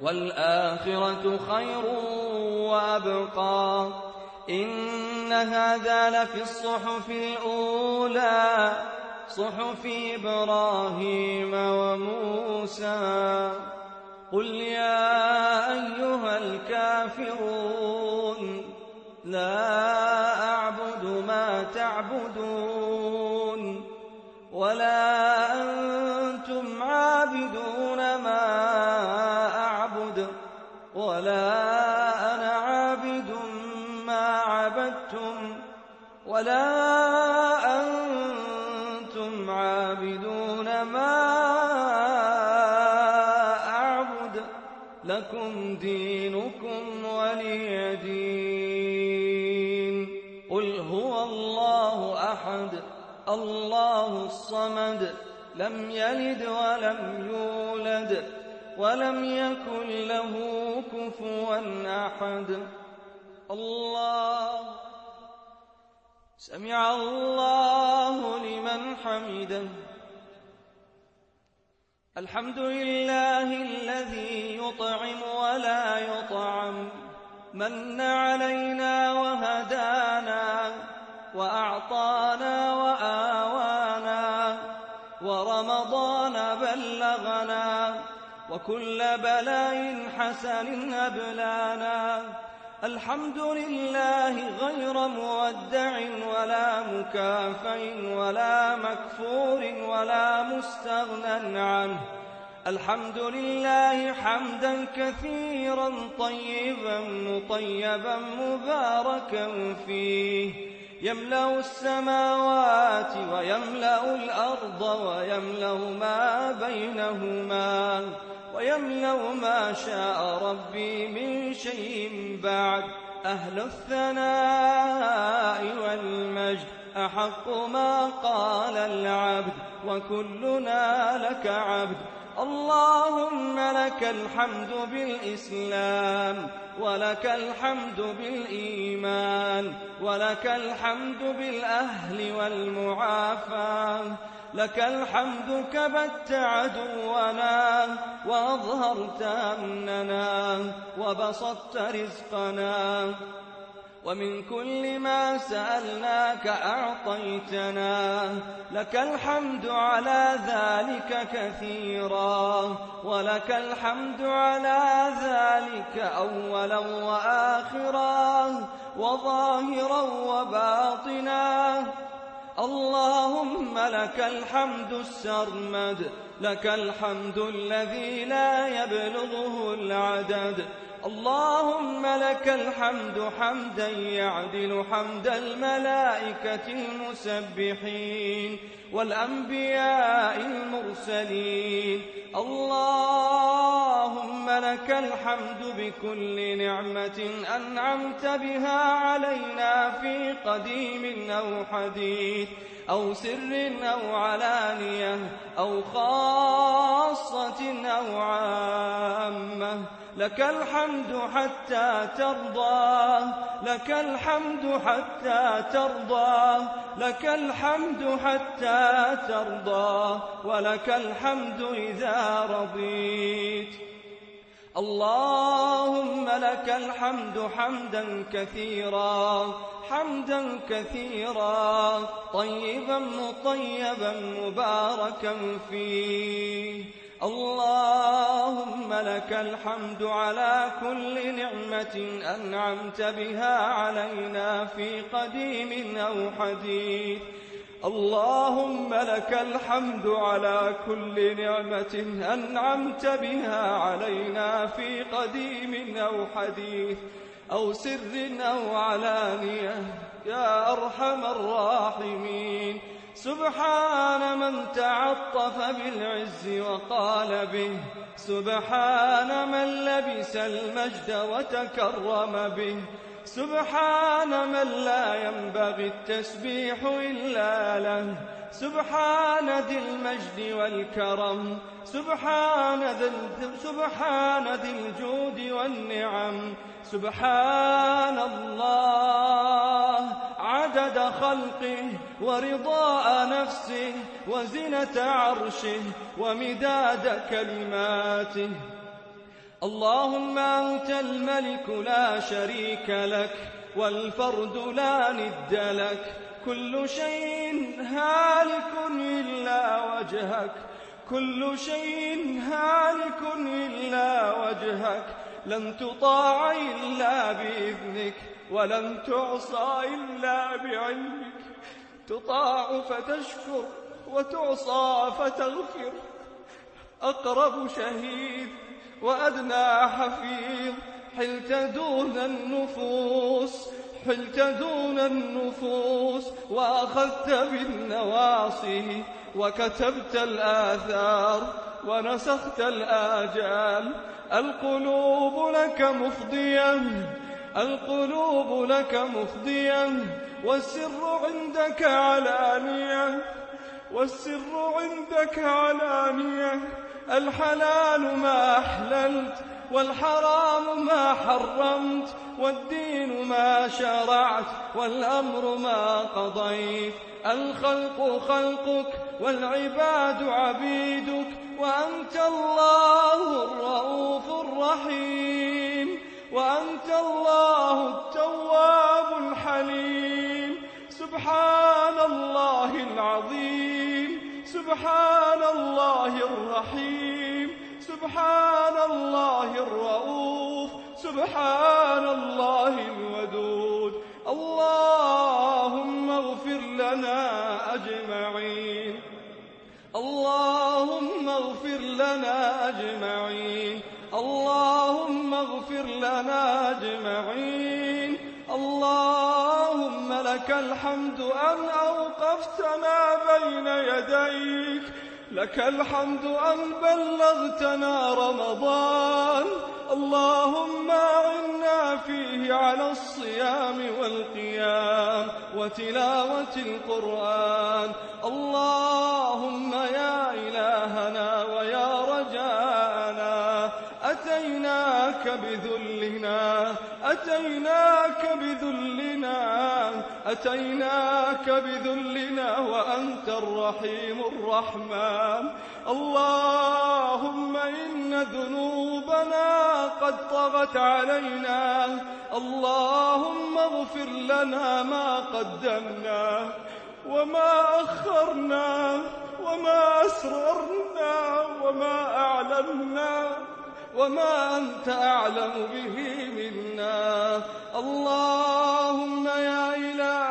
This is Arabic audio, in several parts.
والآخرة خير وأبقى. إن هذا لفي الصحف الأولى صحف إبراهيم وموسى. قل يا أيها الكافرون لا أعبد ما تعبدون ولا ولا أنتم عابدون ما أعبد لكم دينكم ولي دين. قل هو الله أحد الله الصمد لم يلد ولم يولد ولم يكن له كفوا أحد. الله سمع الله لمن حمده. الحمد لله الذي يطعم ولا يطعم. من علينا وهدانا وأعطانا وآوانا. ورمضان بلغنا. وكل بلاء حسن أبلانا. الحمد لله غير مودع ولا مكافئ ولا مكفور ولا مستغنى عنه. الحمد لله حمدا كثيرا طيبا مطيبا مباركا فيه. يملأ السماوات ويملأ الأرض ويملأ ما بينهما. ويملأ ما شاء ربي من شيء بعد. أهل الثناء والمجد أحق ما قال العبد وكلنا لك عبد. اللهم لك الحمد بالإسلام ولك الحمد بالإيمان ولك الحمد بالأهل والمعافاة. لك الحمد كبت عدونا وأظهرت أمننا وبسطت رزقنا ومن كل ما سألناك أعطيتنا لك الحمد على ذلك كثيرا ولك الحمد على ذلك أولا وآخرا وظاهرا وباطنا اللهم لك الحمد السرمد لك الحمد الذي لا يبلغه العدد. اللهم لك الحمد حمدا يعدل حمد الملائكة المسبحين والأنبياء المرسلين. الله لك الحمد بكل نعمة أنعمت بها علينا في قديم أو حديث أو سر أو علانية أو خاصة أو عامة. لك الحمد حتى ترضى. لك الحمد حتى ترضى. لك الحمد حتى ترضى. ولك الحمد إذا رضيت. اللهم لك الحمد حمدا كثيرا حمدا كثيرا طيبا مطيبا مباركا فيه. اللهم لك الحمد على كل نعمة أنعمت بها علينا في قديم أو حديث. اللهم لك الحمد على كل نعمة أنعمت بها علينا في قديم أو حديث أو سر أو علانية يا أرحم الراحمين. سبحان من تعطف بالعز وقال به سبحان من لبس المجد وتكرم به. سبحان من لا ينبغي التسبيح إلا له. سبحان ذي المجد والكرم. سبحان ذي سبحان ذي الجود والنعم. سبحان الله. عدد خلقه ورضاء نفسه وزنة عرشه ومداد كلماته. اللهم أنت الملك لا شريك لك والفرد لا ند لك كل شيء هالك إلا وجهك كل شيء هالك إلا وجهك لن تطاع إلا بإذنك ولن تعصى إلا بعلمك تطاع فتشكر وتعصى فتغفر أقرب شهيد وأدنى حفيظ حلت دون النفوس حلت دون النفوس وأخذت بالنواصي وكتبت الآثار ونسخت الآجال. القلوب لك مفضية القلوب لك مفضية والسر عندك علانية والسر عندك علانية. الحلال ما أحللت والحرام ما حرمت والدين ما شرعت والأمر ما قضيت الخلق خلقك والعباد عبيدك وأنت الله الرؤوف الرحيم وأنت الله التواب الحليم سبحان الله العظيم سبحان الله الرحيم سبحان الله الرؤوف سبحان الله الودود. اللهم اغفر لنا أجمعين. اللهم اغفر لنا أجمعين. اللهم اغفر لنا أجمعين. اللهم لك الحمد أن أوقفتنا بين يديك. لك الحمد أن بلغتنا رمضان. اللهم أعنا فيه على الصيام والقيام وتلاوة القرآن. اللهم يا إلهنا ويا رجاءنا أتيناك بذلنا أتيناك بذلنا. أتيناك بذلنا وأنت الرحيم الرحمن. اللهم إن ذنوبنا قد طغت علينا. اللهم اغفر لنا ما قدمنا وما أخرنا وما أسررنا وما أعلنا وما أنت أعلم به منا. اللهم يا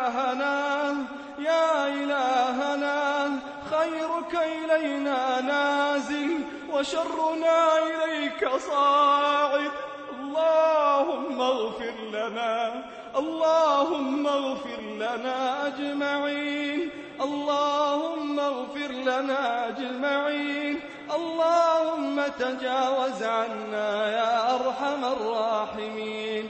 إلهنا يا إلهنا خيرك إلينا نازل وشرنا إليك صاعد. اللهم اغفر لنا اللهم اغفر لنا أجمعين. اللهم اغفر لنا أجمعين. اللهم تجاوز عنا يا أرحم الراحمين.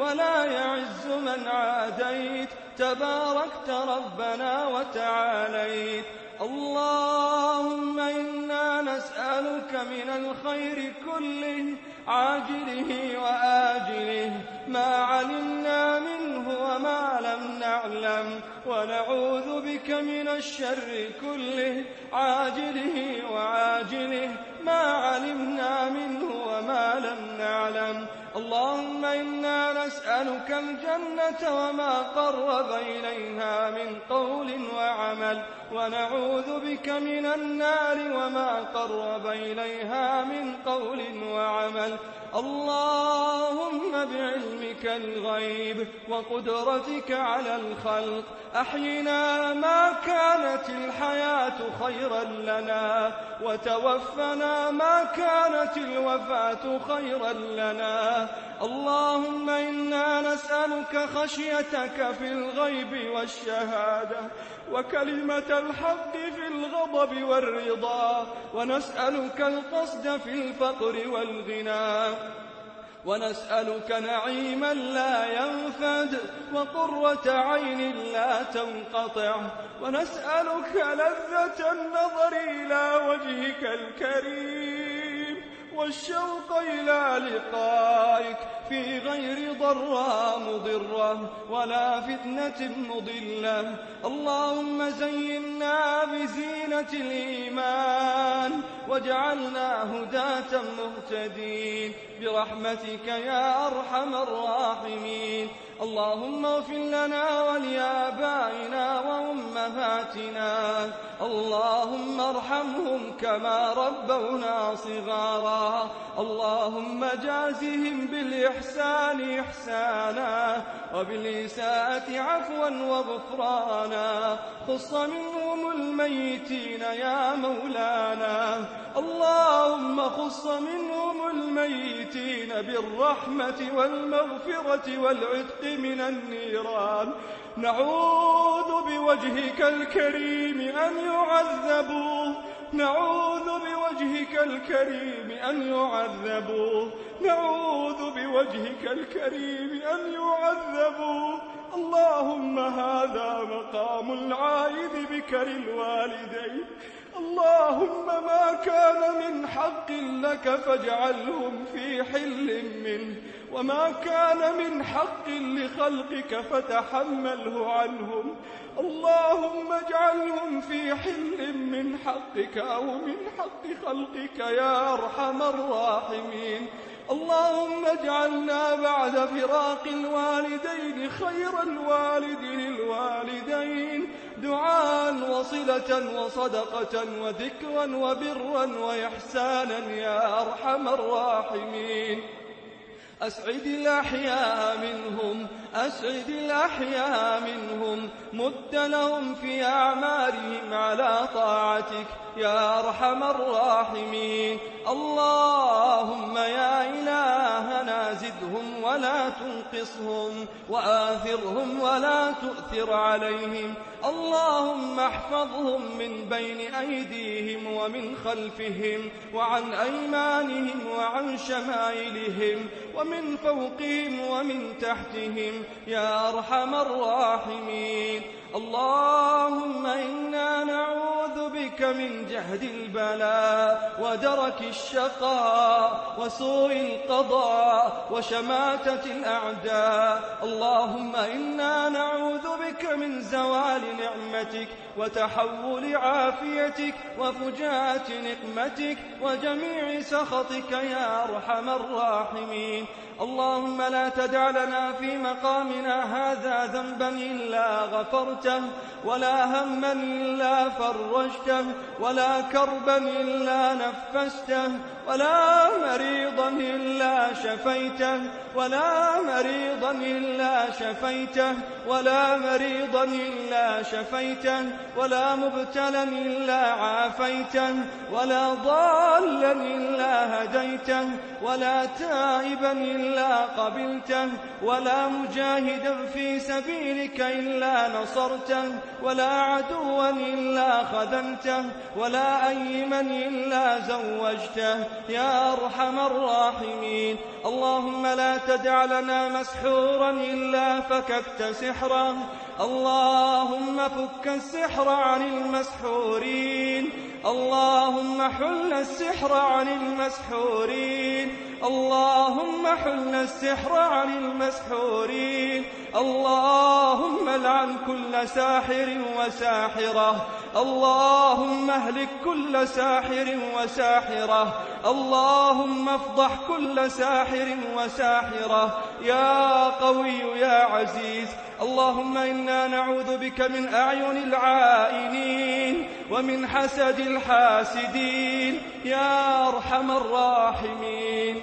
ولا يعز من عاديت. تباركت ربنا وتعاليت. اللهم إنا نسألك من الخير كله عاجله وآجله. ما علمنا منه وما لم نعلم. ونعوذ بك من الشر كله عاجله وعاجله ما علمنا منه وما لم نعلم. اللهم إنا نسألك الجنة وما قرب إليها من قول وعمل ونعوذ بك من النار وما قرب إليها من قول وعمل. اللهم بعلمك الغيب وقدرتك على الخلق أحينا ما كانت الحياة خيرا لنا وتوفنا ما كانت الوفاة خيرا لنا. اللهم إنا نسألك خشيتك في الغيب والشهادة وكلمة الحق في الغضب والرضا ونسألك القصد في الفقر والغنى ونسألك نعيما لا ينفد وقرة عين لا تنقطع ونسألك لذة النظر إلى وجهك الكريم والشوق إلى لقائك في غير ضراء مضرة ولا فتنة مضلة. اللهم زينا بزينة الإيمان واجعلنا هداة مهتدين. برحمتك يا أرحم الراحمين. اللهم اغفر لنا ولآبائنا وأمهاتنا اللهم ارحمهم كما ربونا صغارا. اللهم جازهم بالإحسان إحسانا وبالإساءة عفوا وغفرانا. خص منهم الميتين يا مولانا. اللهم خص منهم الميتين بالرحمة والمغفرة والعتق من النيران. نعوذ بوجهك الكريم أن يعذبوا. نعوذ بوجهك الكريم أن يعذبوا. نعوذ بوجهك الكريم أن يعذبوا. اللهم هذا مقام العائد بك للوالدين. اللهم ما كان من حق لك فاجعلهم في حل منه. وما كان من حق لخلقك فتحمله عنهم. اللهم اجعلهم في حل من حقك أو من حق خلقك يا أرحم الراحمين. اللهم اجعلنا بعد فراق الوالدين خير الوالد للوالدين دعاء وصلة وصدقة وذكرا وبرا وإحسانا يا أرحم الراحمين. أسعد الأحياء منهم أسعد الأحياء منهم مد لهم في أعمارهم على طاعتك يا أرحم الراحمين. اللهم يا إلهنا زدهم ولا تنقصهم وآثرهم ولا تؤثر عليهم. اللهم احفظهم من بين أيديهم ومن خلفهم وعن أيمانهم وعن شمائلهم ومن فوقهم ومن تحتهم يا أرحم الراحمين. اللهم إنا نعوذ بك من جهد البلاء ودرك الشقاء وسوء القضاء وشماتة الأعداء. اللهم إنا نعوذ بك من زوال نعمتك وتحول عافيتك وفجاءة نقمتك وجميع سخطك يا أرحم الراحمين. اللهم لا تدع لنا في مقامنا هذا ذنبا إلا غفرته ولا هما إلا فرجته ولا كربا إلا نفسته ولا مريضا إلا شفيته ولا مريضا إلا شفيته. ولا مريضا إلا شفيته ولا مبتلا إلا عافيته ولا ضالا إلا هديته ولا تائبا إلا قبلته ولا مجاهدا في سبيلك إلا نصرته ولا عدوا إلا خذلته ولا أيما إلا زوجته. يا أرحم الراحمين. اللهم لا تدع لنا مسحورا إلا فككت سحره اللهم فك السحر عن المسحورين. اللهم حل السحر عن المسحورين. اللهم حل السحر عن المسحورين. اللهم لعن كل ساحر وساحرة. اللهم اهلك كل ساحر وساحرة. اللهم افضح كل ساحر وساحرة. يا قوي يا عزيز اللهم إنا نعوذ بك من أعين العائنين ومن حسد الحاسدين. يا أرحم الراحمين.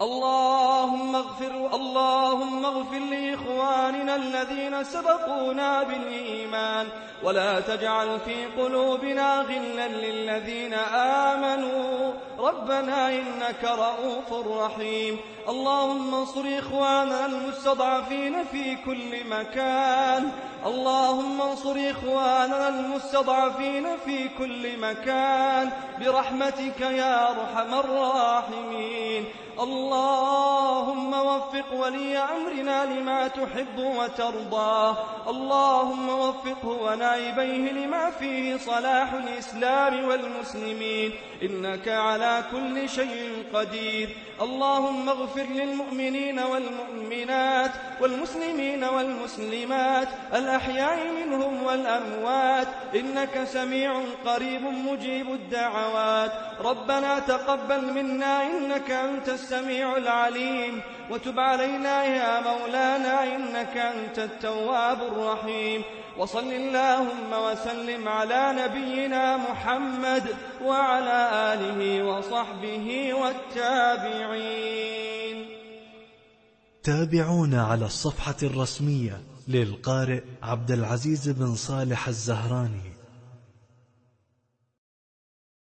اللهم اغفر اللهم اغفر لإخواننا الذين سبقونا بالإيمان. ولا تجعل في قلوبنا غلا للذين آمنوا. ربنا إنك رؤوف رحيم. اللهم انصر إخواننا المستضعفين في كل مكان. اللهم انصر إخواننا المستضعفين في كل مكان. برحمتك يا أرحم الراحمين. اللهم وفق ولي أمرنا لما تحب وترضى. اللهم وفقه ونائبيه لما فيه صلاح الإسلام والمسلمين. إنك على كل شيء قدير. اللهم اغفر للمؤمنين والمؤمنات والمسلمين والمسلمات الأحياء منهم والأموات. إنك سميع قريب مجيب الدعوات. ربنا تقبل منا إنك أنت السميع العليم. وتب علينا يا مولانا إنك أنت التواب الرحيم. وصل اللهم وسلم على نبينا محمد وعلى آله وصحبه والتابعين. تابعونا على الصفحة الرسمية للقارئ عبد العزيز بن صالح الزهراني.